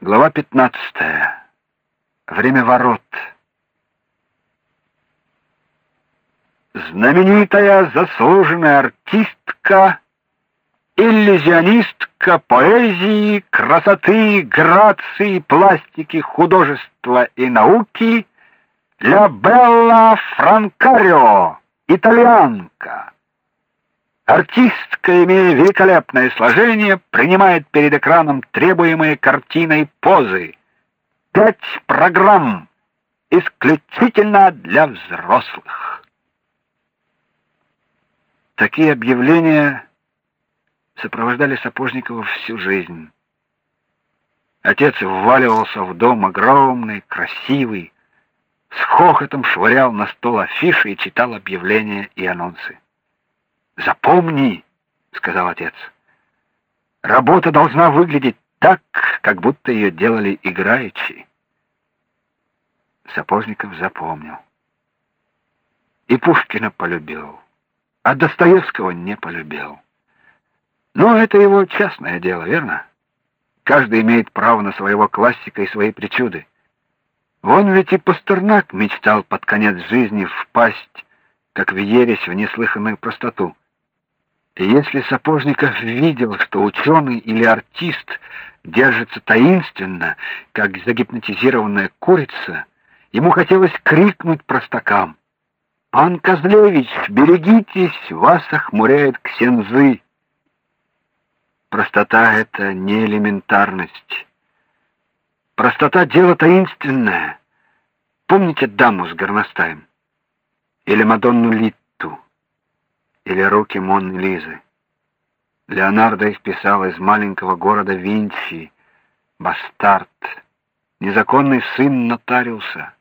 Глава 15. Время ворот. Знаменитая заслуженная артистка, иллюзионистка поэзии, красоты, грации, пластики, художества и науки Ля Белла Франкарио, итальянка. Артистка, имея великолепное сложение, принимает перед экраном требуемые картиной позы. Пять программ исключительно для взрослых. Такие объявления сопровождали Сапожникова всю жизнь. Отец вваливался в дом огромный, красивый, с хохотом швырял на стол афиши и читал объявления и анонсы. Запомни, сказал отец. Работа должна выглядеть так, как будто ее делали играючи. Сапожников запомнил. И Пушкина полюбил, а Достоевского не полюбил. Но это его частное дело, верно? Каждый имеет право на своего классика и свои причуды. Вон ведь и Пастернак мечтал под конец жизни впасть, как в ересь в неслыханную простоту. Если Сапожников видел, что ученый или артист держится таинственно, как загипнотизированная курица, ему хотелось крикнуть простакам: "Пан Козлевич, берегитесь, вас охмуряет ксензы". Простота это не элементарность. Простота дело таинственное. Помните даму с горностаем или Мадонну Лит? Или руки Монны Лизы. Леонардо их писал из маленького города Винчи, бастард, незаконный сын нотариуса.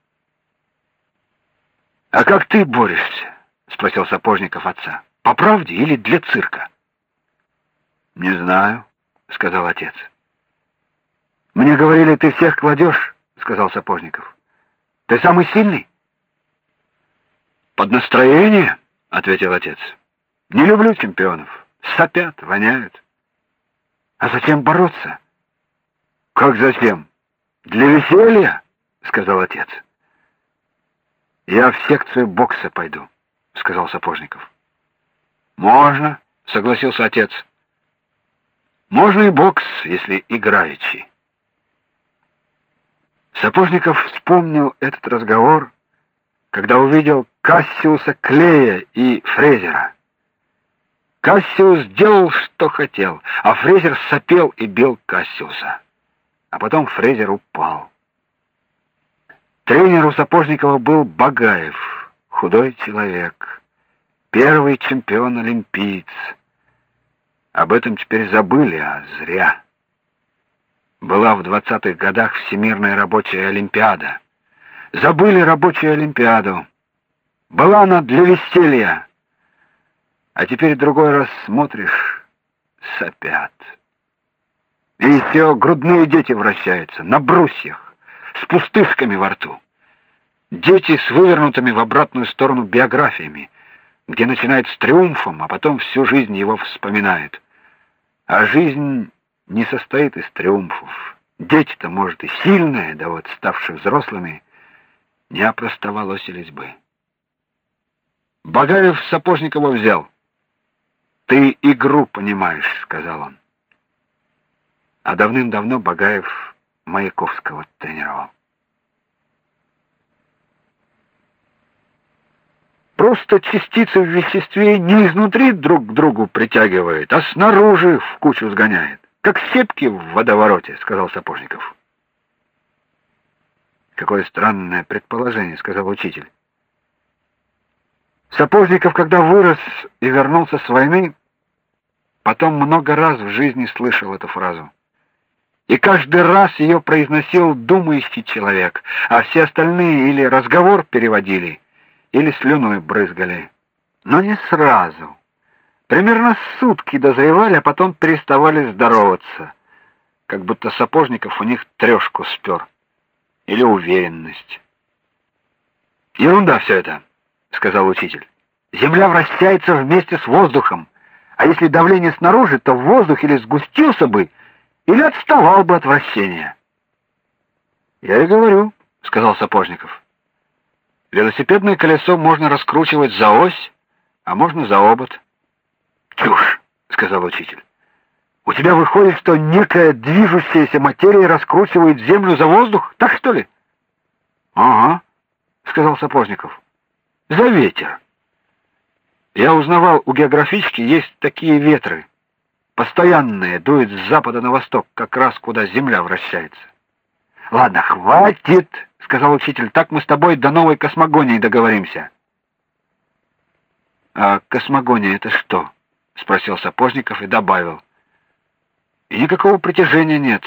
А как ты борешься? спросил Сапожников отца. По правде или для цирка? Не знаю, сказал отец. Мне говорили, ты всех кладешь, сказал Сапожников. Ты самый сильный? Под настроение, ответил отец. Не люблю чемпионов. Сопят, воняют. А зачем бороться? Как зачем? Для веселья, сказал отец. Я в секцию бокса пойду, сказал Сапожников. Можно, согласился отец. Можно и бокс, если играючи. Сапожников вспомнил этот разговор, когда увидел Кассиуса Клея и Фрезера. Кассиус сделал, что хотел, а Фрезер сопел и бил Кассиуса. А потом Фрезер упал. Тренер у Сапожникова был Багаев, худой человек, первый чемпион-олимпиец. Об этом теперь забыли, а зря. Была в двадцатых годах Всемирная рабочая олимпиада. Забыли рабочую олимпиаду. Была она для веселья, а теперь другой раз смотришь, сопят. И все грудные дети вращаются на брусьях, с пустышками во рту. Дети с вывернутыми в обратную сторону биографиями, где начинают с триумфом, а потом всю жизнь его вспоминают. А жизнь не состоит из триумфов. Дети-то, может, и сильные, да вот, ставшие взрослыми, не опростоволосились бы. Багаев Сапожникова взял. Ты игру понимаешь, сказал он. А давным-давно Багаев Маяковского тренировал. Просто частицы в веществе не изнутри друг к другу притягивают, а снаружи в кучу сгоняет, как сепки в водовороте, сказал Сапожников. Какое странное предположение, сказал учитель. Сапожников, когда вырос и вернулся с войны, потом много раз в жизни слышал эту фразу. И каждый раз ее произносил думающий человек, а все остальные или разговор переводили, или слюной брызгали. Но не сразу. Примерно сутки дозревали, а потом переставали здороваться, как будто Сапожников у них трёшку спер или уверенность. Ерунда все это сказал учитель. Земля вращается вместе с воздухом. А если давление снаружи, то воздух или сгустился бы, или отставал бы от вращения. Я и говорю, сказал Сапожников. Велосипедное колесо можно раскручивать за ось, а можно за обод. Чушь, сказал учитель. У тебя выходит, что некая движущаяся материя раскручивает землю за воздух, так что ли? Ага, сказал Сапожников. За ветер. Я узнавал, у географички есть такие ветры. Постоянные, дуют с запада на восток, как раз куда земля вращается. Ладно, хватит, сказал учитель. Так мы с тобой до новой космогонии договоримся. А космогония это что? спросил Сапожников и добавил: И никакого притяжения нет.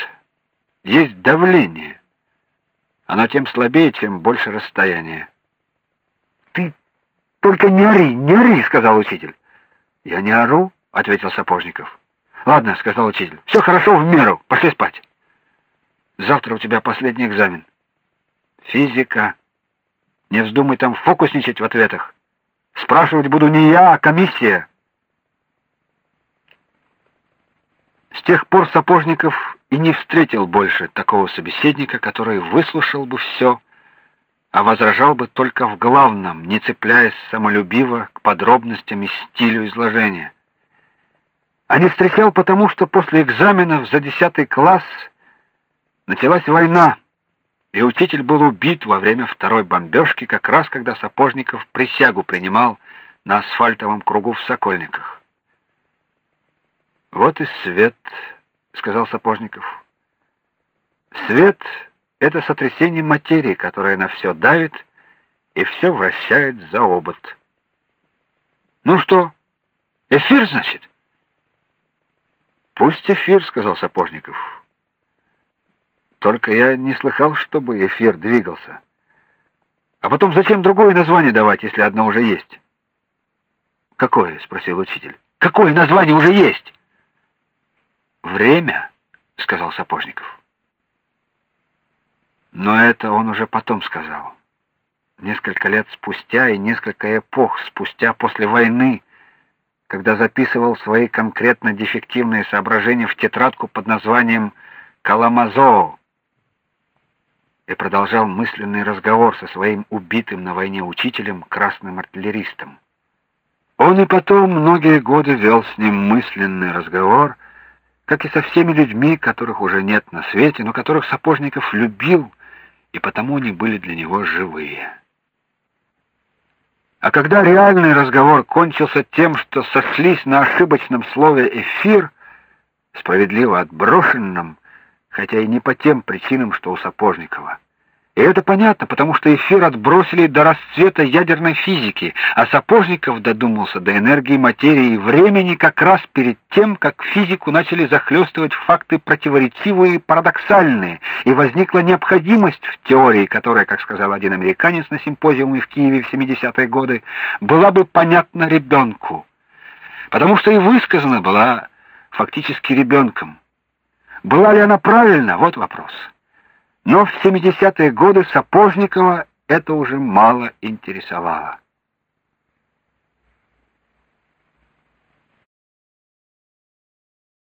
Есть давление. Оно тем слабее, чем больше расстояние. Ты только не ори, не ори, сказал учитель. Я не ору, ответил Сапожников. Ладно, сказал учитель. Все хорошо в меру. Пошли спать. Завтра у тебя последний экзамен. Физика. Не вздумай там фокусничать в ответах. Спрашивать буду не я, а комиссия. С тех пор Сапожников и не встретил больше такого собеседника, который выслушал бы все а возражал бы только в главном, не цепляясь самолюбиво к подробностям и стилю изложения. А не встречал потому, что после экзаменов за десятый класс началась война, и учитель был убит во время второй бомбежки, как раз когда Сапожников присягу принимал на асфальтовом кругу в Сокольниках. Вот и свет, сказал Сапожников. Свет это сотрясение материи, которое на все давит и все вращает за обод. Ну что? Эфир, значит? Пусть эфир, сказал Сапожников. Только я не слыхал, чтобы эфир двигался. А потом зачем другое название давать, если одно уже есть? Какое? спросил учитель. Какое название уже есть? Время, сказал Сапожников. Но это он уже потом сказал. Несколько лет спустя и несколько эпох спустя после войны, когда записывал свои конкретно дефективные соображения в тетрадку под названием Каламазоо и продолжал мысленный разговор со своим убитым на войне учителем, красным артиллеристом. Он и потом многие годы вел с ним мысленный разговор, как и со всеми людьми, которых уже нет на свете, но которых Сапожников любил и потому они были для него живые. А когда реальный разговор кончился тем, что сошлись на ошибочном слове эфир, справедливо отброшенном, хотя и не по тем причинам, что у Сапожникова, и это понятно, потому что эфир отбросили до расцвета ядерной физики, а Сапожников додумался до энергии материи и времени как раз перед тем, как физику начали захлестывать факты противоречивые и парадоксальные, и возникла необходимость в теории, которая, как сказал один американец на симпозиуме в Киеве в 70-е годы, была бы понятна ребенку. Потому что и высказана была фактически ребенком. Была ли она правильна? Вот вопрос. Но в 70-е годы Сапожникова это уже мало интересовало.